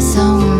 song